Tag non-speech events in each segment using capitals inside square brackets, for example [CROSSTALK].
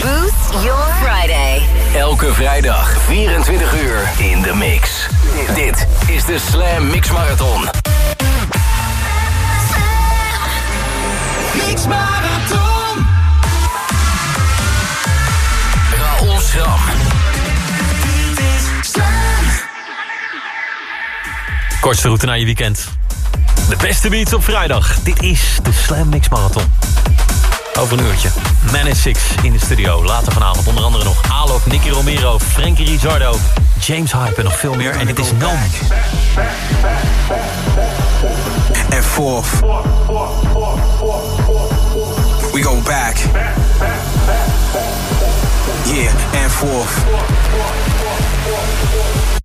Boost your Friday. Elke vrijdag 24 uur in de mix. Dit is de Slam Mix Marathon. Mix Marathon. Raoul Schram. Dit is Slam. Kortste route naar je weekend. De beste beats op vrijdag. Dit is de Slam Mix Marathon. Over een uurtje. Man is Six in de studio. Later vanavond onder andere nog Alok, Nicky Romero, Frankie Rizzardo, James Hype en nog veel meer. En dit is Noam. and forth. We go back. Yeah, and forth.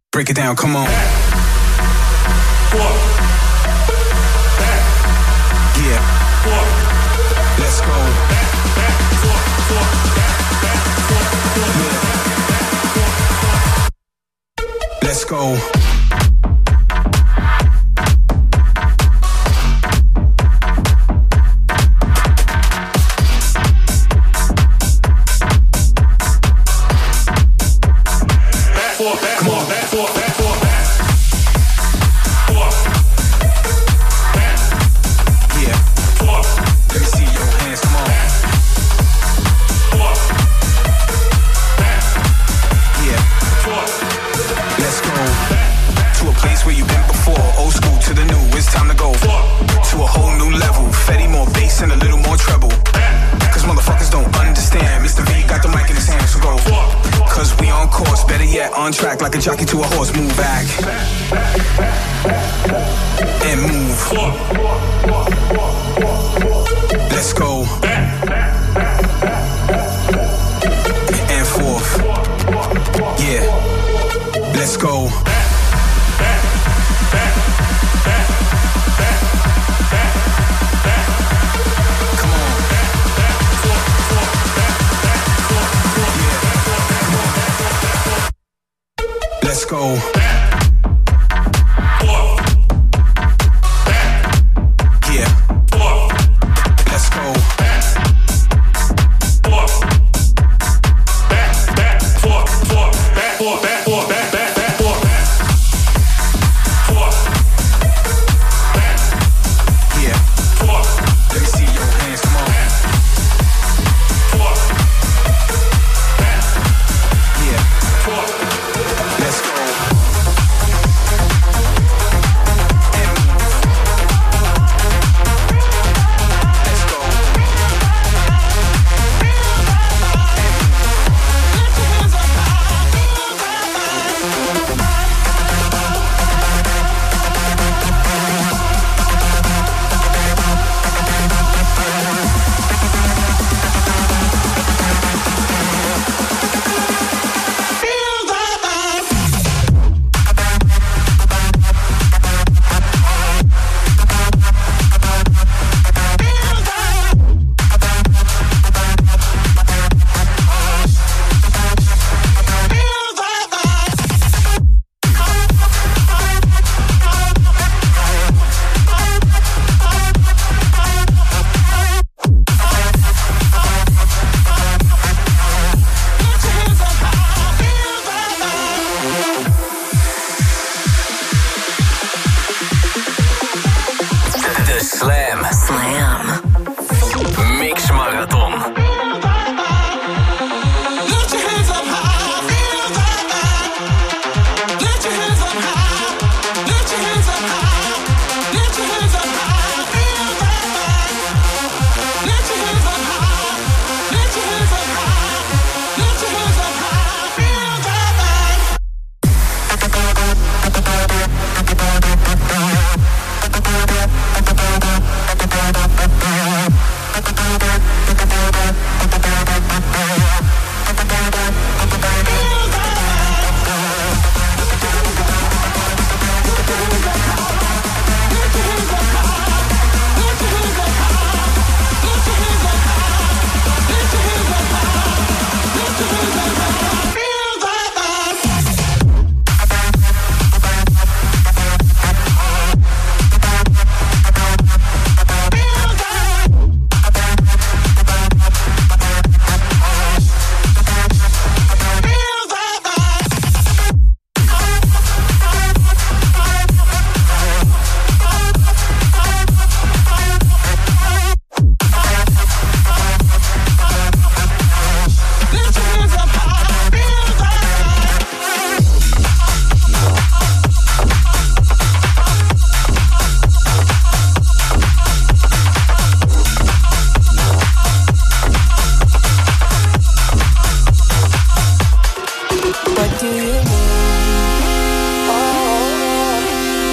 Break it down, come on. Let's go.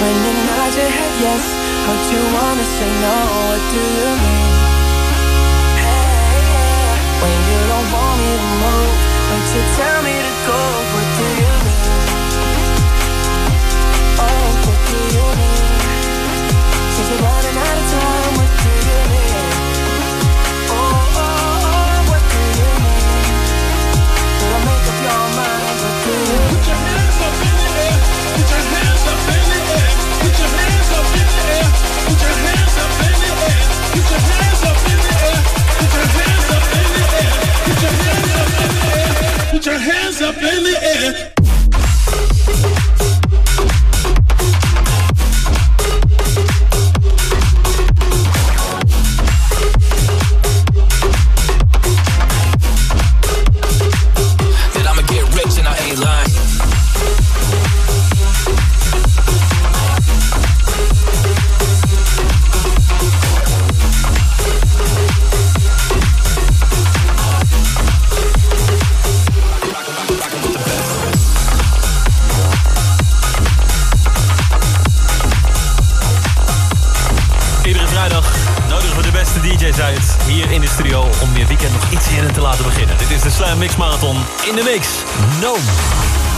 When you nod your head yes Or you wanna say no? What do you mean? When you don't want me to move But you tell me to go What do you mean? Oh, what do you mean? Since we're running out of time Put your hands up in the air. In de Mix. No.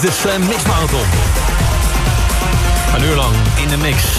De Slam Mix Marathon. Een uur lang in de mix.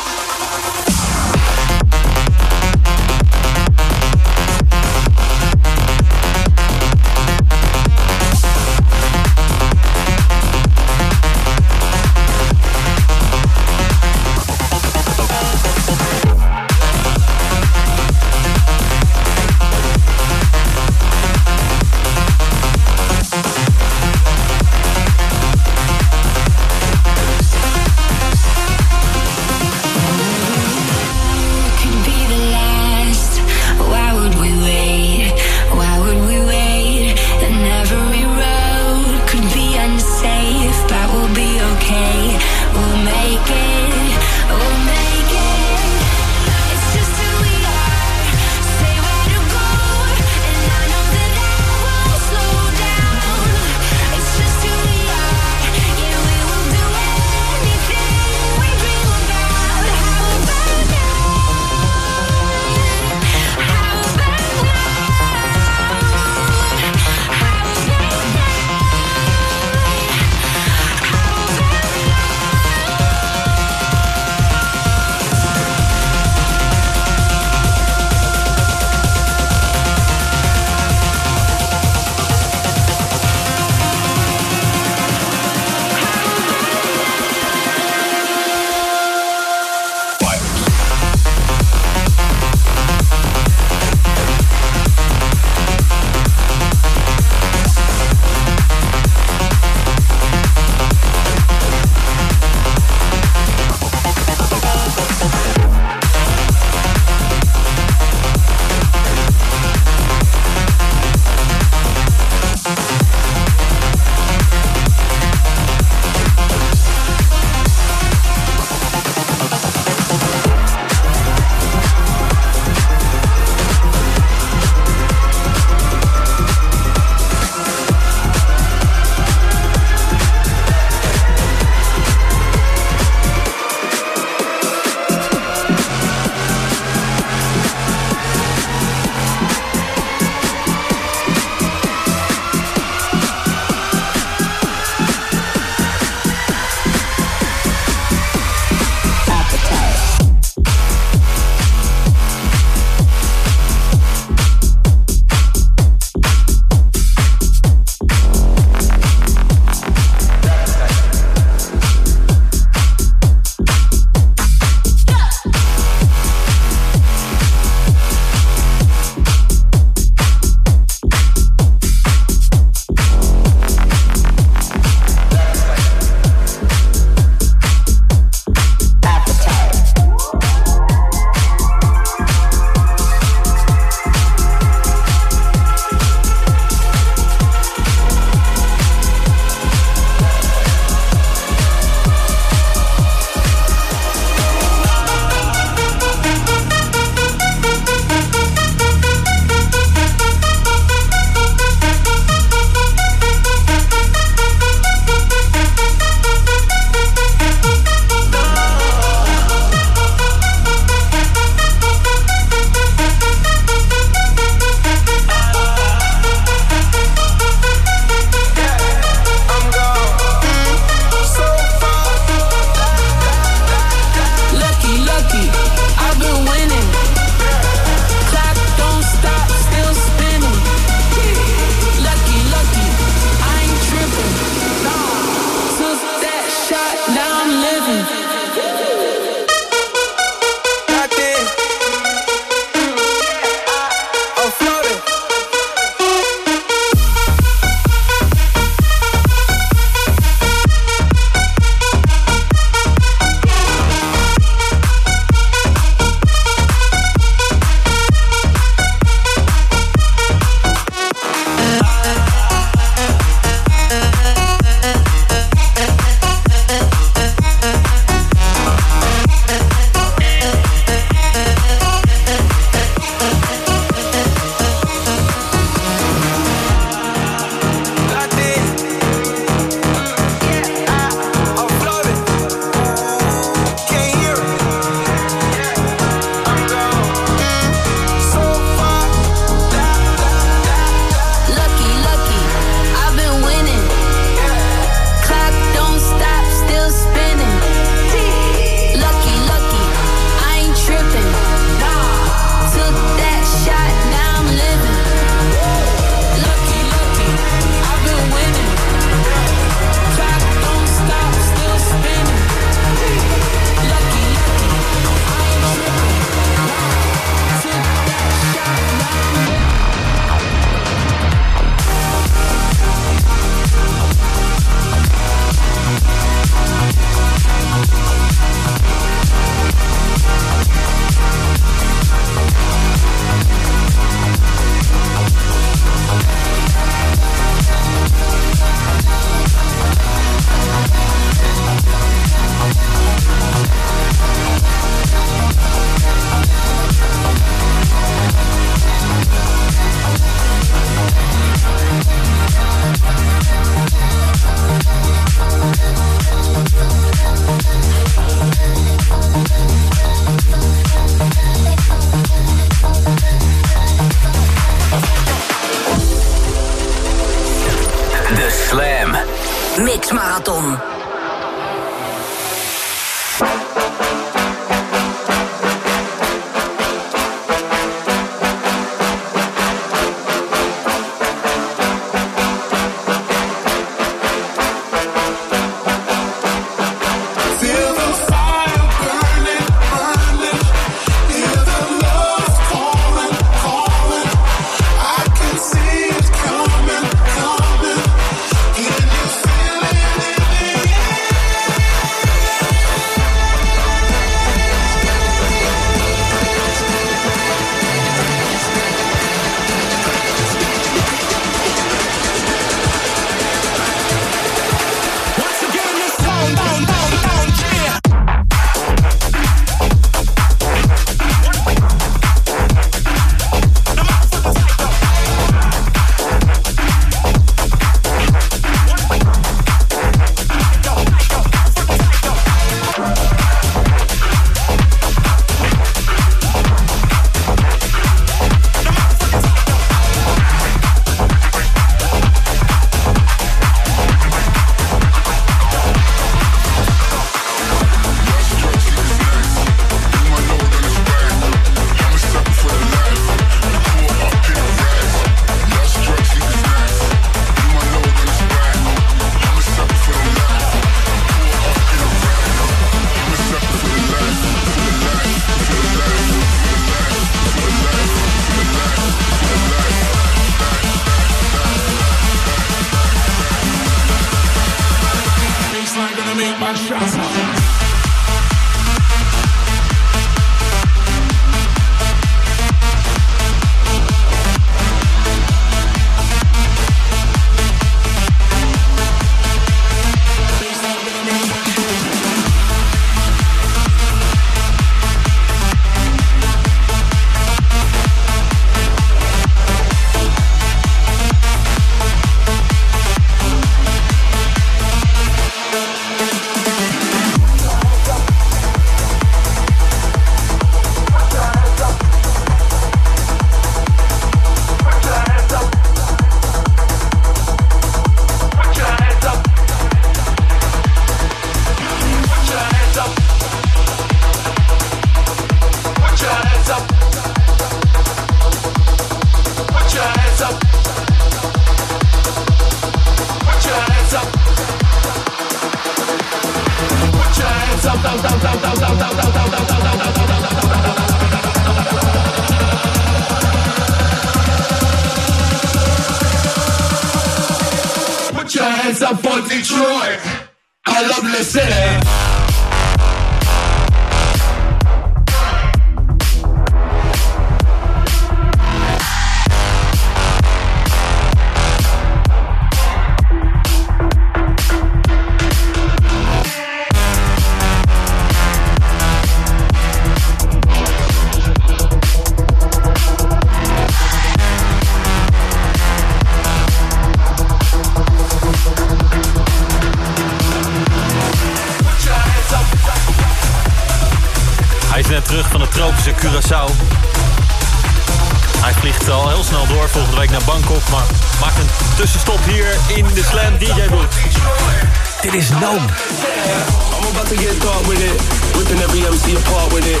Noam. I'm about to get dark with it, ripping every MC apart with it.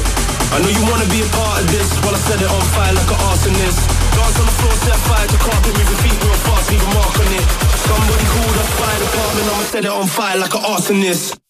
I know you wanna be a part of this, while I set it on fire like an arsonist. Dance on the floor, set fire to carpet, your feet real fast, leave a mark on it. Somebody call the fire department, I'ma set it on fire like an arsonist.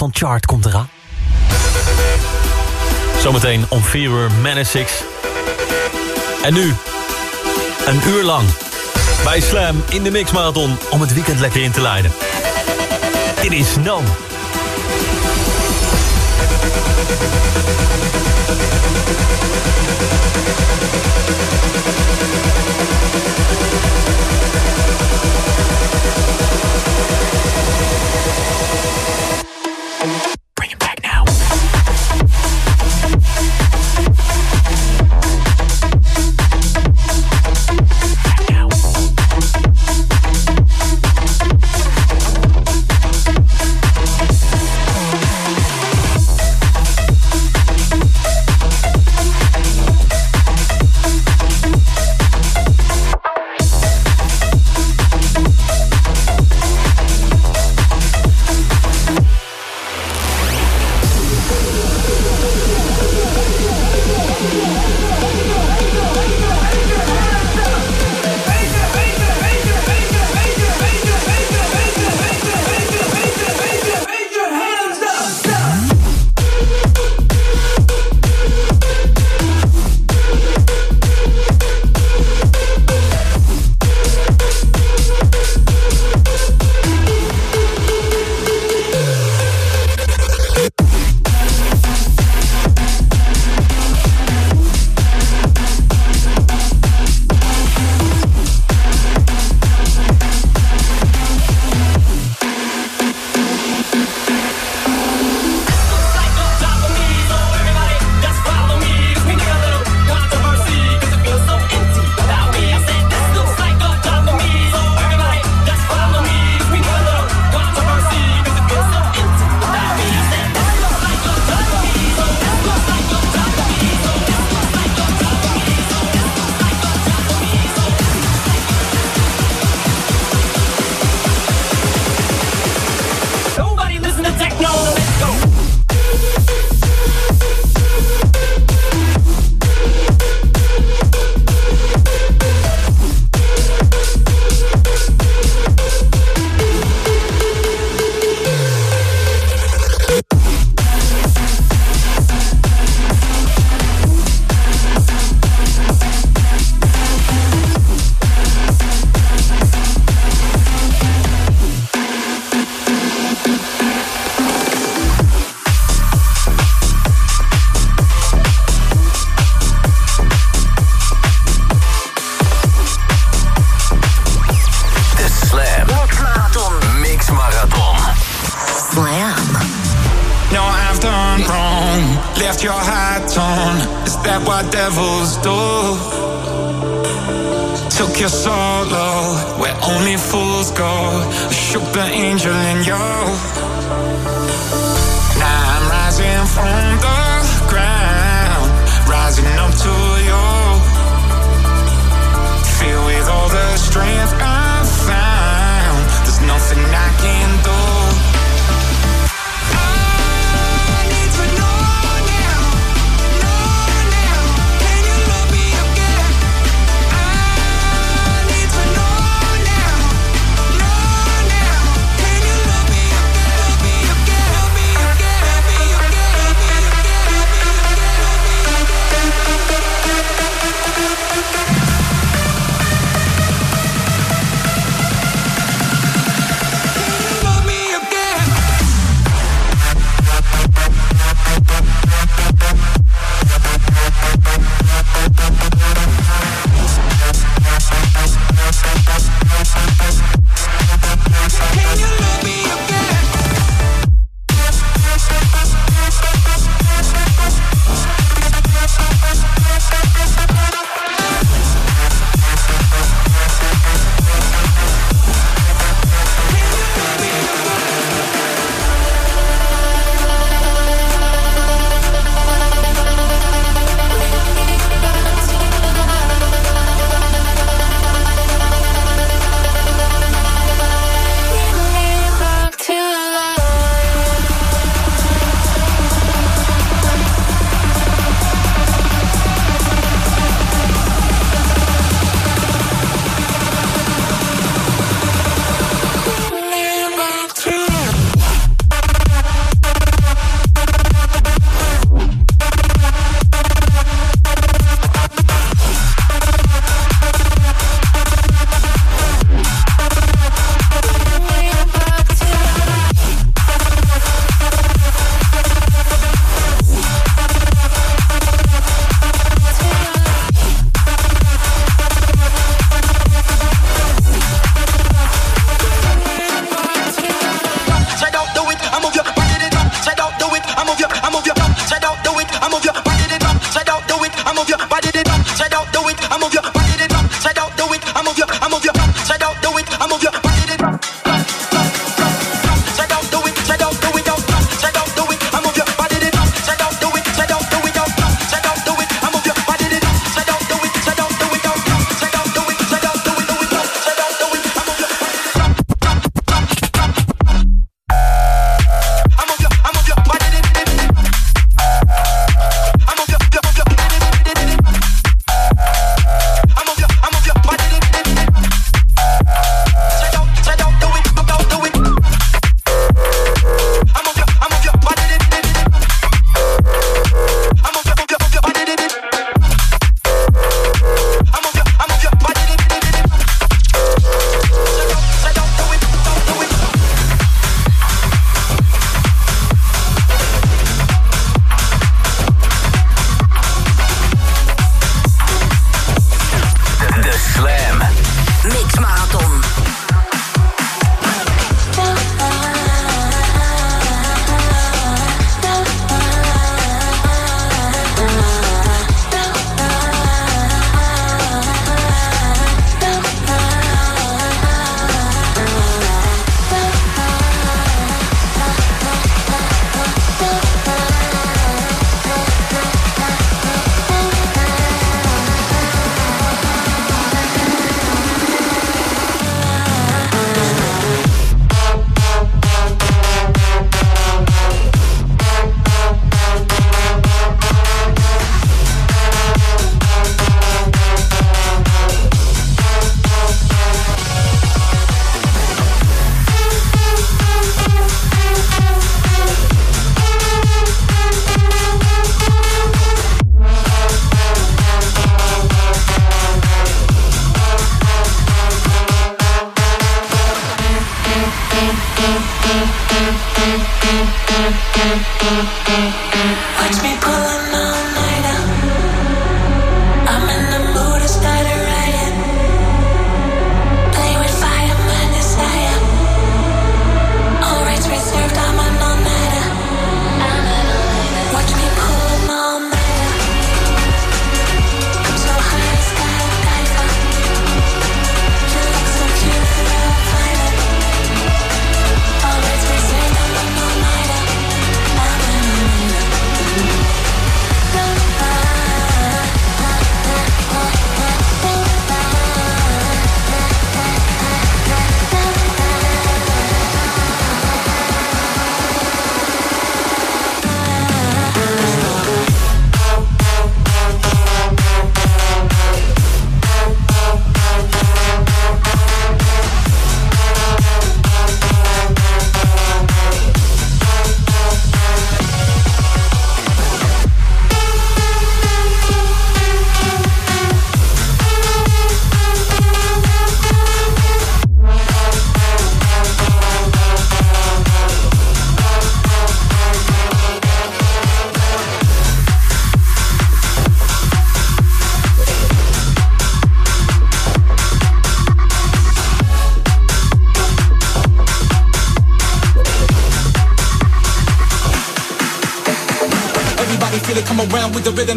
Satan Chart komt eraan. Zometeen om 4 uur 6. En nu, een uur lang, bij Slam in de Mixmarathon... om het weekend lekker in te leiden. Dit is Noom.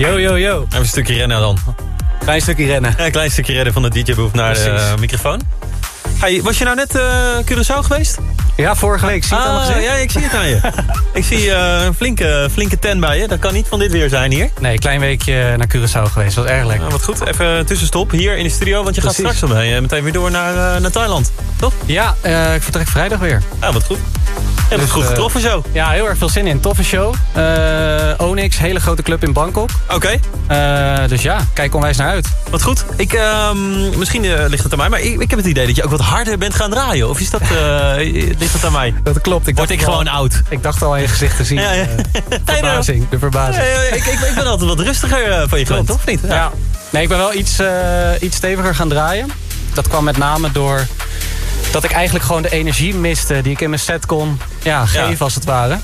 Yo, yo, yo. Even een stukje rennen dan. Klein stukje rennen. Ja, een klein stukje rennen van de DJ-booth naar de Precies. eh, microfoon. Hey, was je nou net eh Curaçao geweest? Ja, vorige week. Zie je het Ah, ja, ik zie het aan je. [LAUGHS] ik zie eh, een flinke, flinke tent bij je. Dat kan niet van dit weer zijn hier. Nee, klein weekje naar Curaçao geweest. Was erg lekker. Nou, wat goed. Even tussenstop hier in de studio. Want je gaat straks wel meteen weer door naar, naar Thailand. Toch? Ja, ik vertrek vrijdag weer. Ja, wat goed. Je hebt het goed eh, getroffen zo. Ja, heel erg veel zin in. Toffe show. Eh, Onyx, hele grote club in Bangkok. Oké, Eh, dus ja, kijk onwijs naar uit. wat goed. Ik, ehm, misschien ligt het aan mij, maar ik, ik heb het idee dat je ook wat harder bent gaan draaien. Of is dat, eh, [LAUGHS] ligt dat aan mij? Dat klopt. Ik Word ik al- gewoon oud? Ik dacht al aan je gezicht te zien. Ja, ja. [LAUGHS] Verbazing, de verbazing. Ja, ja, ik, ik, ik ben altijd wat rustiger van je gewend, toch? Of niet? Ja. Nee, ik ben wel iets, eh, iets steviger gaan draaien. Dat kwam met name door dat ik eigenlijk gewoon de energie miste... die ik in mijn set kon ja, geven, als het ware.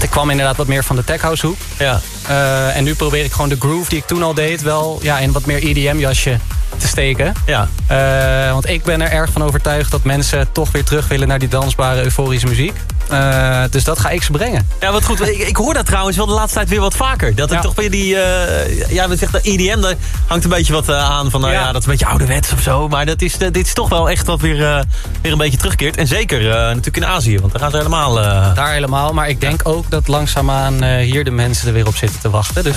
Ik kwam inderdaad wat meer van de tech house hoek. Ja. Eh, en nu probeer ik gewoon de groove die ik toen al deed... wel ja, in wat meer EDM-jasje te steken. Ja. Eh, want ik ben er erg van overtuigd dat mensen toch weer terug willen... naar die dansbare, euforische muziek. Eh, dus dat ga ik ze brengen. Ja, wat goed. Ik, ik hoor dat trouwens wel de laatste tijd weer wat vaker. Dat ik Ja. toch weer die... eh ja, wat zegt dat EDM, daar hangt een beetje wat eh, aan van... Nou ja. Ja. dat is een beetje ouderwets of zo. Maar dat is, dit is toch wel echt wat weer, weer een beetje terugkeert. En zeker natuurlijk in Azië, want daar gaan ze helemaal... Daar helemaal. Maar ik denk ook dat langzaamaan hier de mensen er weer op zitten te wachten. Dus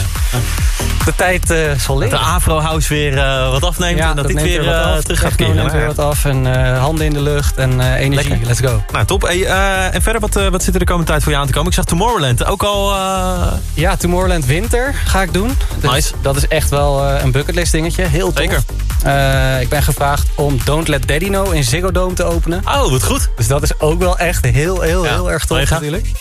de tijd zal Dat leren. de Afro House weer wat afneemt en dat, dit neemt weer af. terug gaat keren. neemt weer wat af en handen in de lucht en energie. Lekker. Let's go. Nou, top. Hey, en verder, wat, eh, wat zit er de komende tijd voor je aan te komen? Ik zag Tomorrowland ook al... eh, Ja, Tomorrowland Winter ga ik doen. Dus Nice. Dat is echt wel eh, een bucketlist dingetje. Heel tof. Zeker. Ik ben gevraagd om Don't Let Daddy Know in Ziggo Dome te openen. Oh, wat goed. Dus dat is ook wel echt heel, heel, Ja, heel erg tof mega. natuurlijk.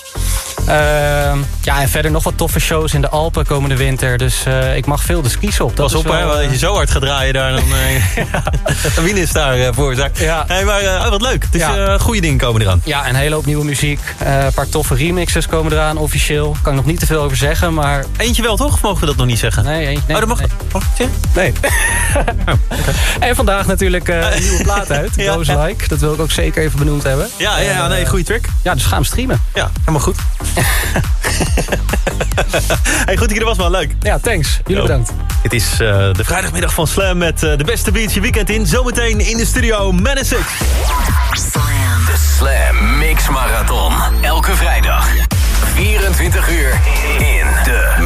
Ehm, ja, en verder nog wat toffe shows in de Alpen komende winter. Dus eh, ik mag veel de skis op. Dat Pas op, hè, wel, want eh, als je zo hard gaat draaien daar, dan... eh [LAUGHS] [LAUGHS] Wie is daar eh, veroorzaakt? Ja. Hey, maar oh, wat leuk. Dus Ja. goede dingen komen eraan. Ja, een hele hoop nieuwe muziek. Een paar toffe remixes komen eraan, officieel. Kan ik nog niet te veel over zeggen, maar... Eentje wel, toch? Of mogen we dat nog niet zeggen? Nee, eentje, nee, oh, dat mag... nee. Mag ik het zeggen? Nee. [LAUGHS] En vandaag natuurlijk een nieuwe plaat uit, Ja. Goes Like. Dat wil ik ook zeker even benoemd hebben. Ja, ja, ja, nee, goede track. Ja, dus ga hem streamen. Ja, helemaal goed. [LAUGHS] hey, goed dat je er was, man. Leuk. Ja, thanks. Jullie Yo. bedankt. Het is eh, de vrijdagmiddag van Slam met eh, de beste beats je weekend in. Zometeen in de studio Man 6. De Slam Mix Marathon. Elke vrijdag. 24 uur in de.